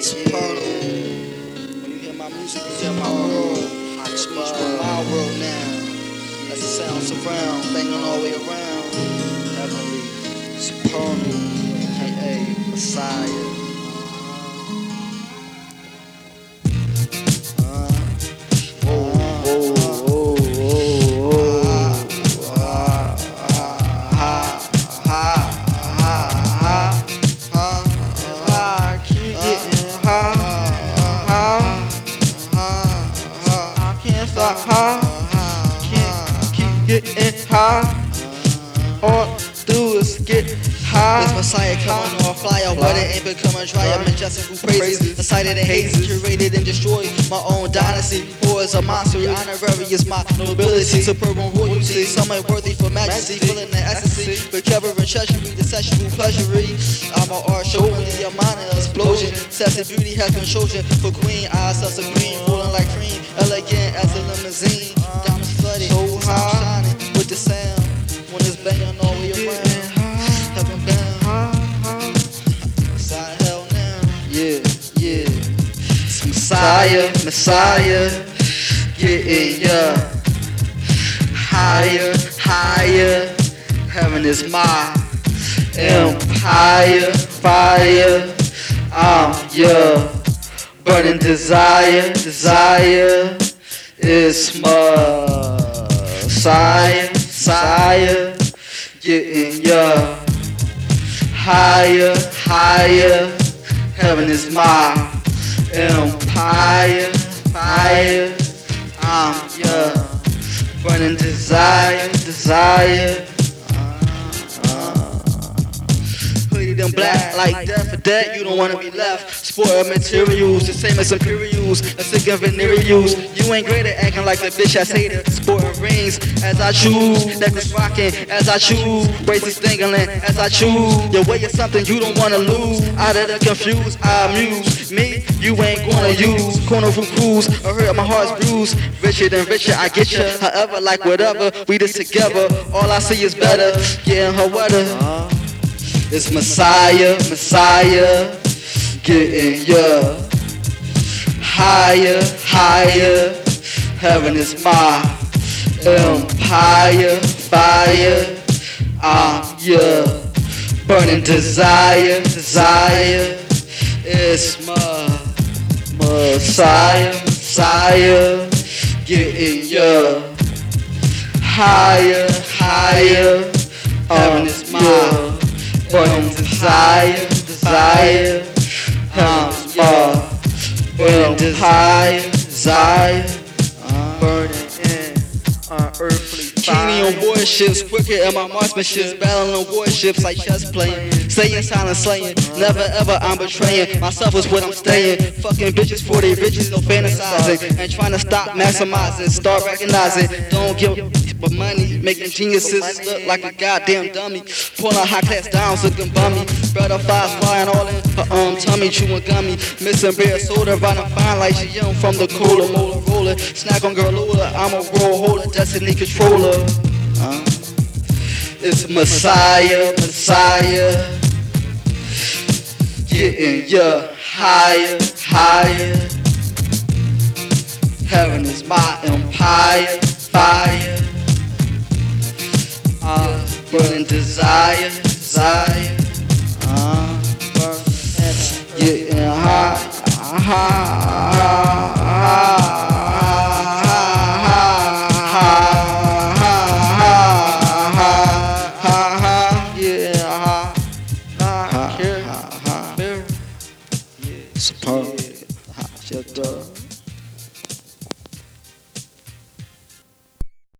Supernal. When you hear my music, you hear my world. Speech with my world now. That's the sound surround, banging all the way around. Heavenly, supernal, aka Messiah. High, all do is get high. This Messiah coming on fire, but it ain't becoming. I'm majestic who praises, decided and hazy, curated and destroyed my own dynasty. Who is a monster, honorary is my nobility, superb royalty. Some ain't worthy for majesty, feeling the ecstasy, recovering treachery, the sexual pleasury. I'm an art show, only a minor explosion. Sexy beauty has been chosen for queen, eyes of green, rolling like cream, Messiah, Messiah, getting ya higher, higher. Heaven is my empire, fire. I'm your burning desire, desire. It's Messiah, Messiah, getting ya higher, higher. Heaven is my empire, fire. I'm your burning desire, desire. Them black like death for dead. You don't wanna be left. Spoiled materials, the same as imperials. A sick of venereals. You ain't great at acting like the bitch I say. Sporting rings as I choose. Necklace rocking as I choose. Braces dangling as I choose. Your way is something you don't wanna lose. Out of the confused, I amuse. Me, you ain't gonna use. Corner from cruise. I hurt my heart's bruised. Richer than richer, I get ya. However, like whatever, we just together. All I see is better. Getting her wetter. It's Messiah, Messiah, getting ya higher, higher. Heaven is my empire, fire. I'm burning desire, desire. It's my Messiah, Messiah, getting ya higher, higher. Heaven is my burning desire, desire. Uh, I'm my burning desire, desire. Burning in uh, unearthly Keeney on fire. warships, quicker in my marksmanships, battling on warships like chess playing. Staying silent, slaying, never ever I'm betraying. Myself is what I'm staying. Fucking bitches for they riches, no fantasizing. And trying to stop maximizing, start recognizing. Don't give but money, making geniuses look like a goddamn dummy. Pulling high class downs, looking bummy. Butterflies flying all in her um tummy, chewing gummy. Missing beer soda, riding fine like she young from the cooler, molar roller. Snack on girl Lula, I'm a roll holder, destiny controller. It's Messiah, Messiah. Getting ya higher, higher. Heaven is my empire, fire. Burning desire, desire. Uh, high. Yeah, high. Supernal. Shut up.